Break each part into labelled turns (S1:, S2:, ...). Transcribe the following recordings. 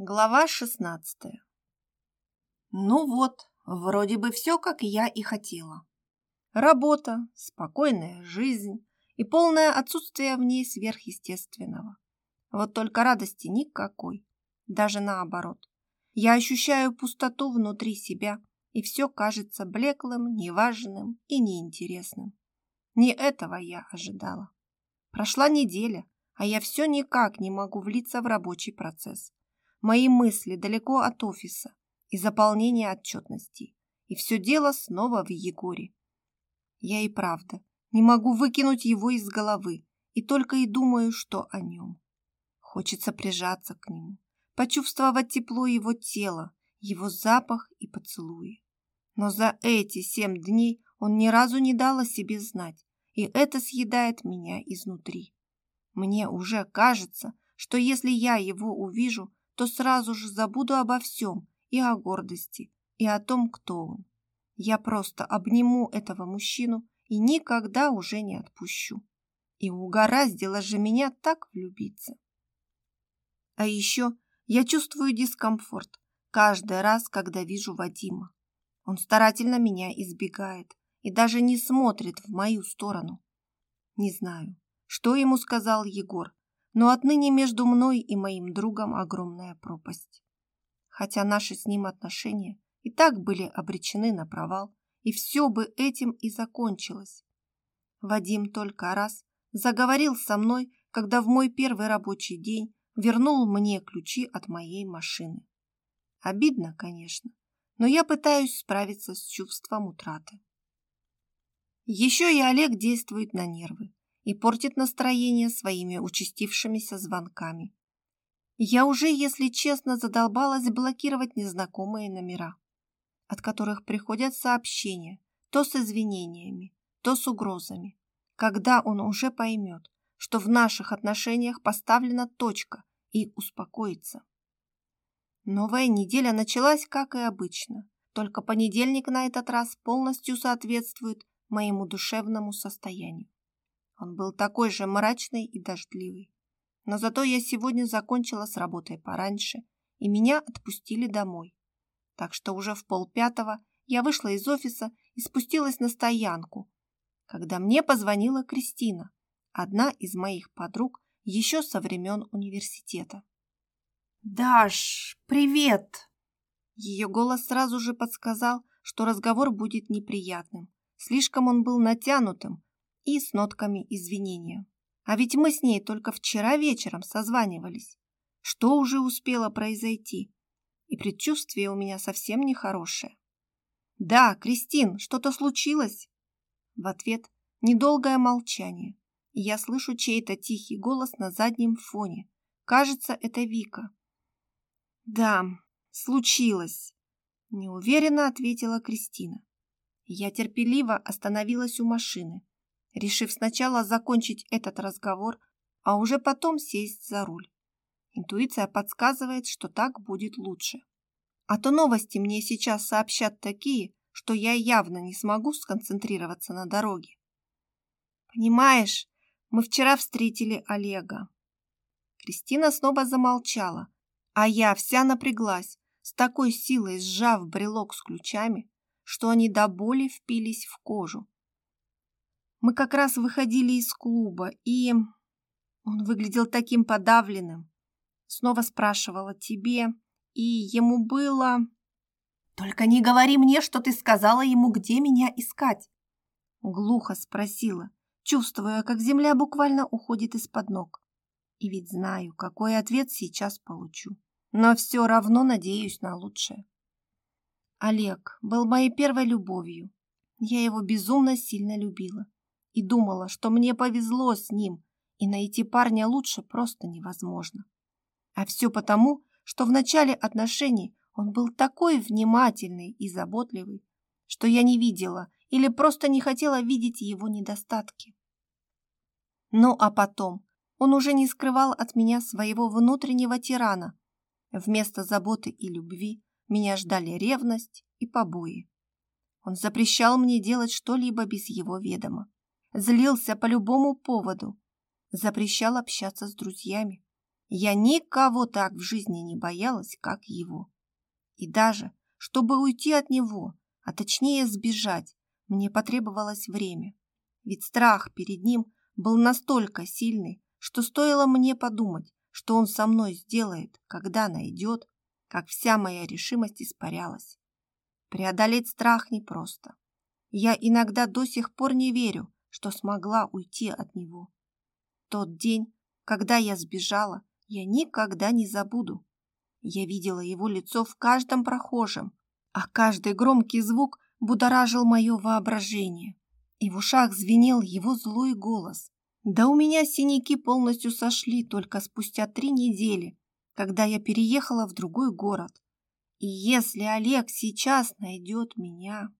S1: Глава 16. Ну вот, вроде бы все, как я и хотела. Работа, спокойная жизнь и полное отсутствие в ней сверхъестественного. Вот только радости никакой, даже наоборот. Я ощущаю пустоту внутри себя, и все кажется блеклым, неважным и неинтересным. Не этого я ожидала. Прошла неделя, а я все никак не могу влиться в рабочий процесс мои мысли далеко от офиса и заполнения отчетностей. И все дело снова в Егоре. Я и правда не могу выкинуть его из головы и только и думаю, что о нем. Хочется прижаться к нему, почувствовать тепло его тела, его запах и поцелуи. Но за эти семь дней он ни разу не дал о себе знать, и это съедает меня изнутри. Мне уже кажется, что если я его увижу, то сразу же забуду обо всем и о гордости, и о том, кто он. Я просто обниму этого мужчину и никогда уже не отпущу. И угораздило же меня так влюбиться. А еще я чувствую дискомфорт каждый раз, когда вижу Вадима. Он старательно меня избегает и даже не смотрит в мою сторону. Не знаю, что ему сказал Егор, но отныне между мной и моим другом огромная пропасть. Хотя наши с ним отношения и так были обречены на провал, и все бы этим и закончилось. Вадим только раз заговорил со мной, когда в мой первый рабочий день вернул мне ключи от моей машины. Обидно, конечно, но я пытаюсь справиться с чувством утраты. Еще и Олег действует на нервы и портит настроение своими участившимися звонками. Я уже, если честно, задолбалась блокировать незнакомые номера, от которых приходят сообщения, то с извинениями, то с угрозами, когда он уже поймет, что в наших отношениях поставлена точка и успокоится. Новая неделя началась, как и обычно, только понедельник на этот раз полностью соответствует моему душевному состоянию. Он был такой же мрачный и дождливый. Но зато я сегодня закончила с работой пораньше, и меня отпустили домой. Так что уже в полпятого я вышла из офиса и спустилась на стоянку, когда мне позвонила Кристина, одна из моих подруг еще со времен университета. «Даш, привет!» Ее голос сразу же подсказал, что разговор будет неприятным. Слишком он был натянутым, и с нотками извинения. А ведь мы с ней только вчера вечером созванивались. Что уже успело произойти? И предчувствие у меня совсем нехорошее. «Да, Кристин, что-то случилось?» В ответ недолгое молчание. Я слышу чей-то тихий голос на заднем фоне. Кажется, это Вика. «Да, случилось», – неуверенно ответила Кристина. Я терпеливо остановилась у машины, решив сначала закончить этот разговор, а уже потом сесть за руль. Интуиция подсказывает, что так будет лучше. А то новости мне сейчас сообщат такие, что я явно не смогу сконцентрироваться на дороге. Понимаешь, мы вчера встретили Олега. Кристина снова замолчала, а я вся напряглась, с такой силой сжав брелок с ключами, что они до боли впились в кожу мы как раз выходили из клуба, и... Он выглядел таким подавленным. Снова спрашивала тебе, и ему было... «Только не говори мне, что ты сказала ему, где меня искать!» Глухо спросила, чувствуя, как земля буквально уходит из-под ног. И ведь знаю, какой ответ сейчас получу. Но все равно надеюсь на лучшее. Олег был моей первой любовью. Я его безумно сильно любила и думала, что мне повезло с ним, и найти парня лучше просто невозможно. А все потому, что в начале отношений он был такой внимательный и заботливый, что я не видела или просто не хотела видеть его недостатки. Ну а потом он уже не скрывал от меня своего внутреннего тирана. Вместо заботы и любви меня ждали ревность и побои. Он запрещал мне делать что-либо без его ведома злился по любому поводу, запрещал общаться с друзьями. Я никого так в жизни не боялась, как его. И даже, чтобы уйти от него, а точнее сбежать, мне потребовалось время. Ведь страх перед ним был настолько сильный, что стоило мне подумать, что он со мной сделает, когда найдет, как вся моя решимость испарялась. Преодолеть страх непросто. Я иногда до сих пор не верю, что смогла уйти от него. Тот день, когда я сбежала, я никогда не забуду. Я видела его лицо в каждом прохожем, а каждый громкий звук будоражил мое воображение. И в ушах звенел его злой голос. Да у меня синяки полностью сошли только спустя три недели, когда я переехала в другой город. И если Олег сейчас найдет меня...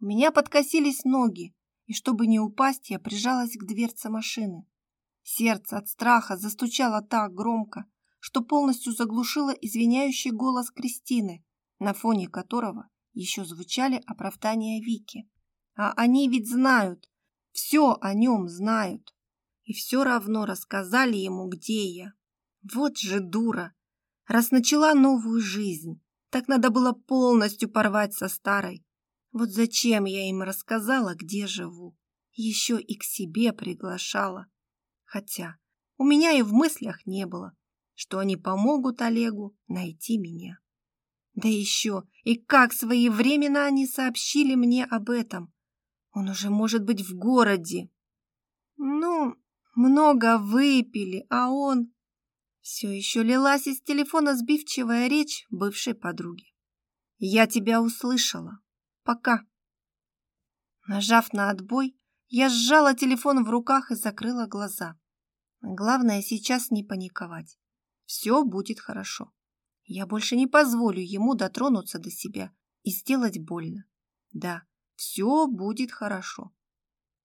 S1: У меня подкосились ноги, и чтобы не упасть, я прижалась к дверце машины. Сердце от страха застучало так громко, что полностью заглушило извиняющий голос Кристины, на фоне которого еще звучали оправдания Вики. А они ведь знают, все о нем знают. И все равно рассказали ему, где я. Вот же дура! Раз начала новую жизнь, так надо было полностью порвать со старой, вот зачем я им рассказала, где живу. Еще и к себе приглашала. Хотя у меня и в мыслях не было, что они помогут Олегу найти меня. Да еще и как своевременно они сообщили мне об этом. Он уже может быть в городе. Ну, много выпили, а он... Все еще лилась из телефона сбивчивая речь бывшей подруги. «Я тебя услышала», Пока. Нажав на отбой, я сжала телефон в руках и закрыла глаза. Главное сейчас не паниковать. Все будет хорошо. Я больше не позволю ему дотронуться до себя и сделать больно. Да, все будет хорошо.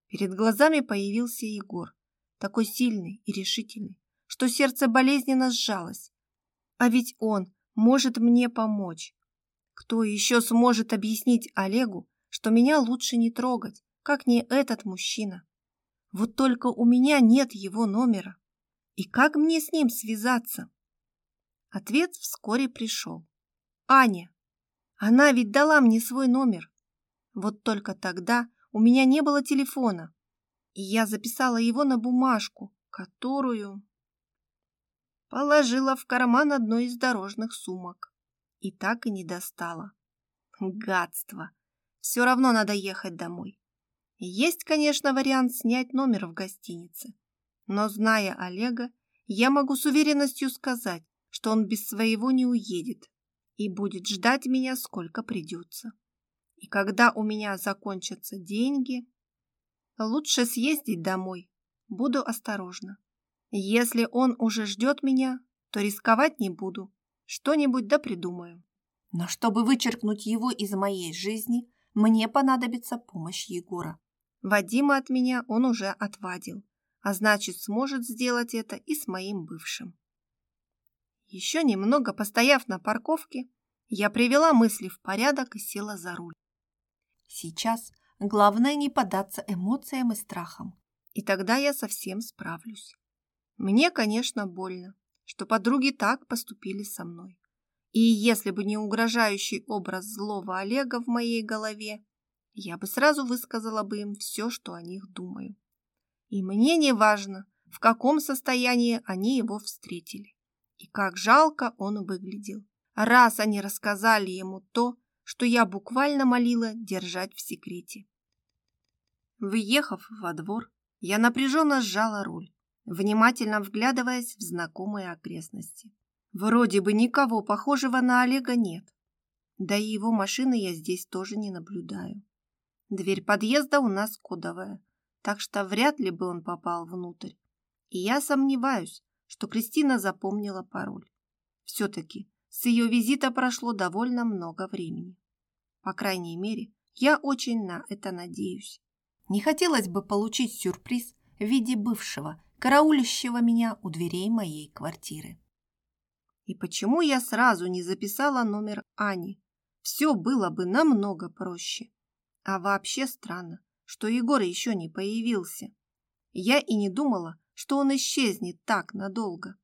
S1: Перед глазами появился Егор, такой сильный и решительный, что сердце болезненно сжалось. А ведь он может мне помочь. Кто еще сможет объяснить Олегу, что меня лучше не трогать, как не этот мужчина? Вот только у меня нет его номера. И как мне с ним связаться? Ответ вскоре пришел. Аня. Она ведь дала мне свой номер. Вот только тогда у меня не было телефона. И я записала его на бумажку, которую... Положила в карман одной из дорожных сумок и так и не достала. Гадство! Все равно надо ехать домой. Есть, конечно, вариант снять номер в гостинице. Но, зная Олега, я могу с уверенностью сказать, что он без своего не уедет и будет ждать меня сколько придется. И когда у меня закончатся деньги, лучше съездить домой. Буду осторожна. Если он уже ждет меня, то рисковать не буду. Что-нибудь да придумаю. Но чтобы вычеркнуть его из моей жизни, мне понадобится помощь Егора. Вадима от меня он уже отвадил, а значит, сможет сделать это и с моим бывшим. Еще немного постояв на парковке, я привела мысли в порядок и села за руль. Сейчас главное не поддаться эмоциям и страхам, и тогда я совсем справлюсь. Мне, конечно, больно, что подруги так поступили со мной. И если бы не угрожающий образ злого Олега в моей голове, я бы сразу высказала бы им все, что о них думаю. И мне не важно, в каком состоянии они его встретили. И как жалко он выглядел. Раз они рассказали ему то, что я буквально молила держать в секрете. Въехав во двор, я напряженно сжала руль, внимательно вглядываясь в знакомые окрестности. Вроде бы никого похожего на Олега нет. Да и его машины я здесь тоже не наблюдаю. Дверь подъезда у нас кодовая, так что вряд ли бы он попал внутрь. И я сомневаюсь, что Кристина запомнила пароль. Все-таки с ее визита прошло довольно много времени. По крайней мере, я очень на это надеюсь. Не хотелось бы получить сюрприз в виде бывшего караулящего меня у дверей моей квартиры. И почему я сразу не записала номер Ани? Все было бы намного проще. А вообще странно, что Егор еще не появился. Я и не думала, что он исчезнет так надолго.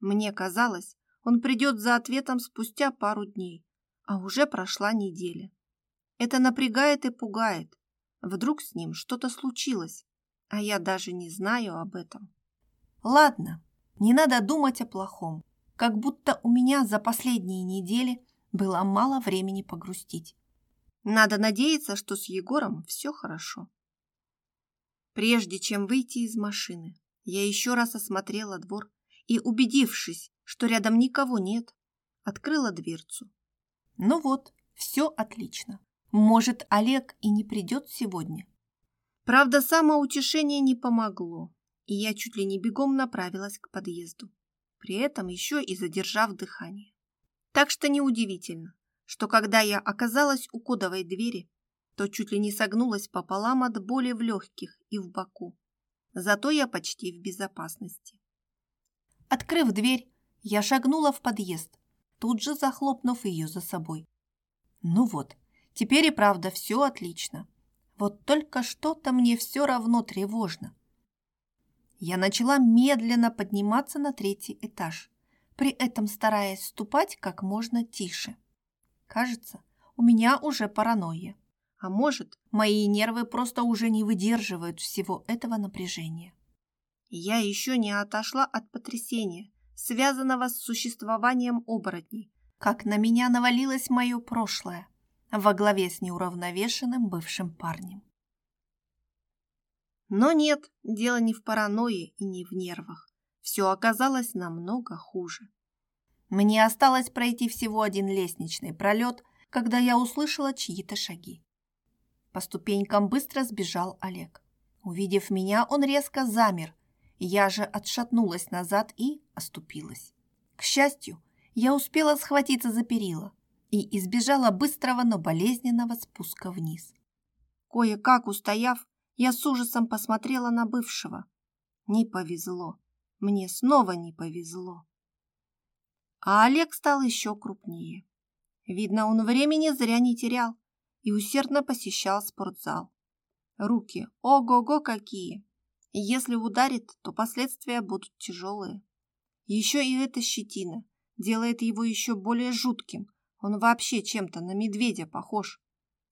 S1: Мне казалось, он придет за ответом спустя пару дней, а уже прошла неделя. Это напрягает и пугает. Вдруг с ним что-то случилось, а я даже не знаю об этом. Ладно, не надо думать о плохом. Как будто у меня за последние недели было мало времени погрустить. Надо надеяться, что с Егором все хорошо. Прежде чем выйти из машины, я еще раз осмотрела двор и, убедившись, что рядом никого нет, открыла дверцу. Ну вот, все отлично. Может, Олег и не придет сегодня. Правда, самоутешение не помогло и я чуть ли не бегом направилась к подъезду, при этом еще и задержав дыхание. Так что неудивительно, что когда я оказалась у кодовой двери, то чуть ли не согнулась пополам от боли в легких и в боку. Зато я почти в безопасности. Открыв дверь, я шагнула в подъезд, тут же захлопнув ее за собой. Ну вот, теперь и правда все отлично. Вот только что-то мне все равно тревожно я начала медленно подниматься на третий этаж, при этом стараясь ступать как можно тише. Кажется, у меня уже паранойя. А может, мои нервы просто уже не выдерживают всего этого напряжения. Я еще не отошла от потрясения, связанного с существованием оборотней, как на меня навалилось мое прошлое во главе с неуравновешенным бывшим парнем. Но нет, дело не в паранойе и не в нервах. Все оказалось намного хуже. Мне осталось пройти всего один лестничный пролет, когда я услышала чьи-то шаги. По ступенькам быстро сбежал Олег. Увидев меня, он резко замер. Я же отшатнулась назад и оступилась. К счастью, я успела схватиться за перила и избежала быстрого, но болезненного спуска вниз. Кое-как устояв, я с ужасом посмотрела на бывшего. Не повезло. Мне снова не повезло. А Олег стал еще крупнее. Видно, он времени зря не терял и усердно посещал спортзал. Руки, ого-го какие! Если ударит, то последствия будут тяжелые. Еще и эта щетина делает его еще более жутким. Он вообще чем-то на медведя похож.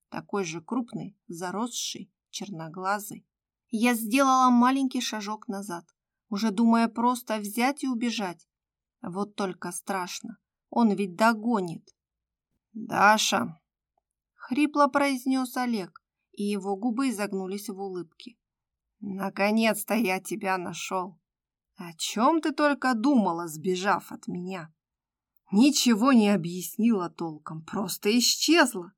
S1: Такой же крупный, заросший черноглазый, я сделала маленький шажок назад, уже думая просто взять и убежать. Вот только страшно, он ведь догонит. «Даша!» — хрипло произнес Олег, и его губы изогнулись в улыбке. «Наконец-то я тебя нашел! О чем ты только думала, сбежав от меня?» Ничего не объяснила толком, просто исчезла.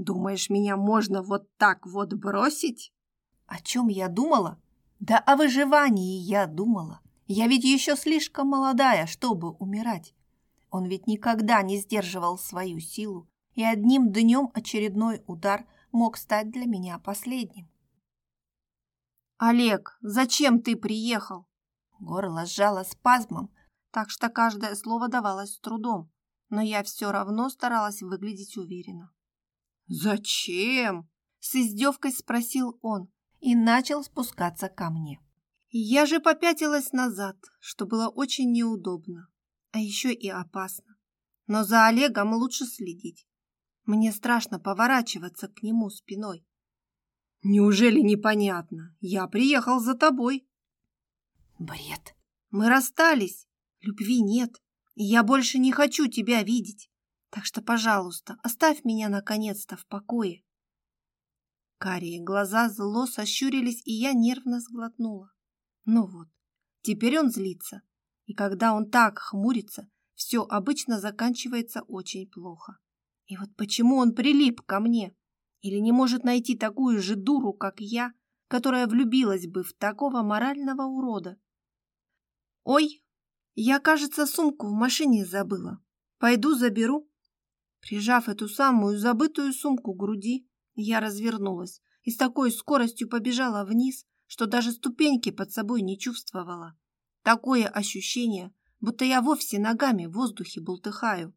S1: Думаешь, меня можно вот так вот бросить? О чем я думала? Да о выживании я думала. Я ведь еще слишком молодая, чтобы умирать. Он ведь никогда не сдерживал свою силу, и одним днем очередной удар мог стать для меня последним. «Олег, зачем ты приехал?» Горло сжало спазмом, так что каждое слово давалось с трудом, но я все равно старалась выглядеть уверенно. «Зачем?» – с издевкой спросил он и начал спускаться ко мне. Я же попятилась назад, что было очень неудобно, а еще и опасно. Но за Олегом лучше следить. Мне страшно поворачиваться к нему спиной. «Неужели непонятно? Я приехал за тобой». «Бред! Мы расстались, любви нет, я больше не хочу тебя видеть. Так что, пожалуйста, оставь меня наконец-то в покое. Карие глаза зло сощурились, и я нервно сглотнула. Ну вот, теперь он злится. И когда он так хмурится, все обычно заканчивается очень плохо. И вот почему он прилип ко мне? Или не может найти такую же дуру, как я, которая влюбилась бы в такого морального урода? Ой, я, кажется, сумку в машине забыла. Пойду заберу. Прижав эту самую забытую сумку к груди, я развернулась и с такой скоростью побежала вниз, что даже ступеньки под собой не чувствовала. Такое ощущение, будто я вовсе ногами в воздухе бултыхаю.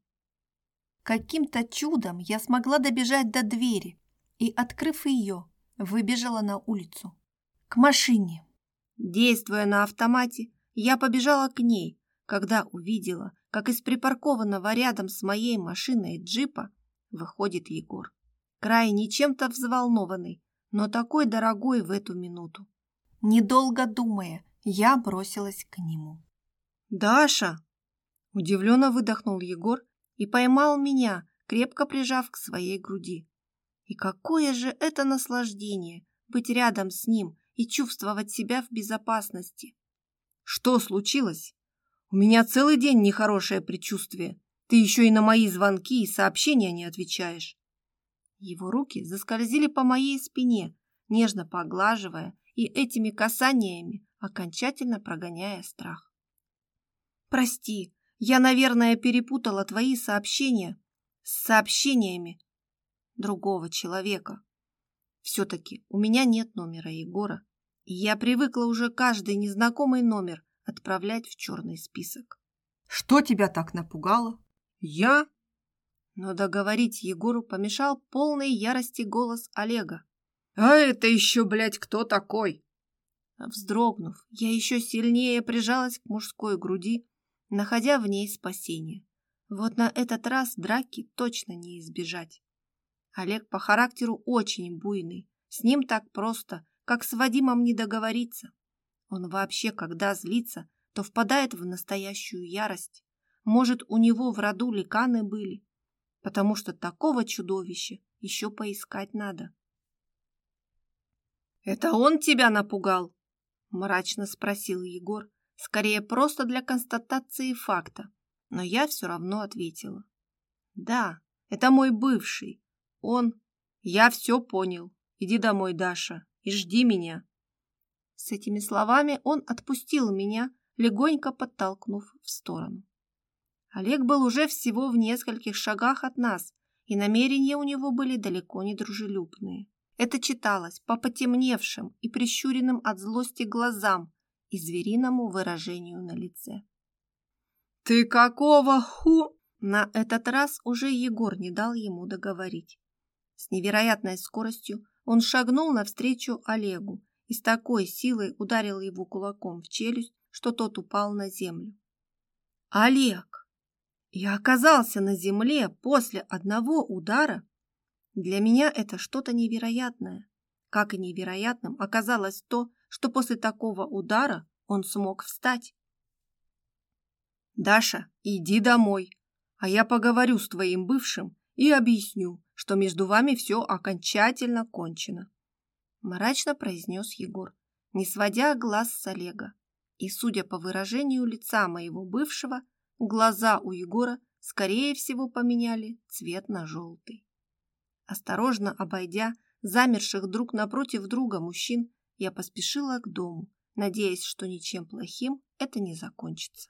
S1: Каким-то чудом я смогла добежать до двери и, открыв ее, выбежала на улицу. К машине. Действуя на автомате, я побежала к ней, когда увидела, как из припаркованного рядом с моей машиной джипа выходит Егор. Крайне чем-то взволнованный, но такой дорогой в эту минуту. Недолго думая, я бросилась к нему. «Даша!» – удивленно выдохнул Егор и поймал меня, крепко прижав к своей груди. И какое же это наслаждение быть рядом с ним и чувствовать себя в безопасности! «Что случилось?» У меня целый день нехорошее предчувствие. Ты еще и на мои звонки и сообщения не отвечаешь. Его руки заскользили по моей спине, нежно поглаживая и этими касаниями, окончательно прогоняя страх. «Прости, я, наверное, перепутала твои сообщения с сообщениями другого человека. Все-таки у меня нет номера Егора, и я привыкла уже каждый незнакомый номер отправлять в черный список. «Что тебя так напугало?» «Я?» Но договорить Егору помешал полный ярости голос Олега. «А это еще, блядь, кто такой?» Вздрогнув, я еще сильнее прижалась к мужской груди, находя в ней спасение. Вот на этот раз драки точно не избежать. Олег по характеру очень буйный, с ним так просто, как с Вадимом не договориться. Он вообще, когда злится, то впадает в настоящую ярость. Может, у него в роду ликаны были, потому что такого чудовища еще поискать надо. «Это он тебя напугал?» – мрачно спросил Егор, скорее просто для констатации факта, но я все равно ответила. «Да, это мой бывший. Он... Я все понял. Иди домой, Даша, и жди меня». С этими словами он отпустил меня, легонько подтолкнув в сторону. Олег был уже всего в нескольких шагах от нас, и намерения у него были далеко не дружелюбные. Это читалось по потемневшим и прищуренным от злости глазам и звериному выражению на лице. «Ты какого ху?» На этот раз уже Егор не дал ему договорить. С невероятной скоростью он шагнул навстречу Олегу и с такой силой ударил его кулаком в челюсть, что тот упал на землю. «Олег! Я оказался на земле после одного удара! Для меня это что-то невероятное. Как и невероятным оказалось то, что после такого удара он смог встать. «Даша, иди домой, а я поговорю с твоим бывшим и объясню, что между вами все окончательно кончено» мрачно произнес Егор, не сводя глаз с Олега. И, судя по выражению лица моего бывшего, глаза у Егора, скорее всего, поменяли цвет на желтый. Осторожно обойдя замерших друг напротив друга мужчин, я поспешила к дому, надеясь, что ничем плохим это не закончится.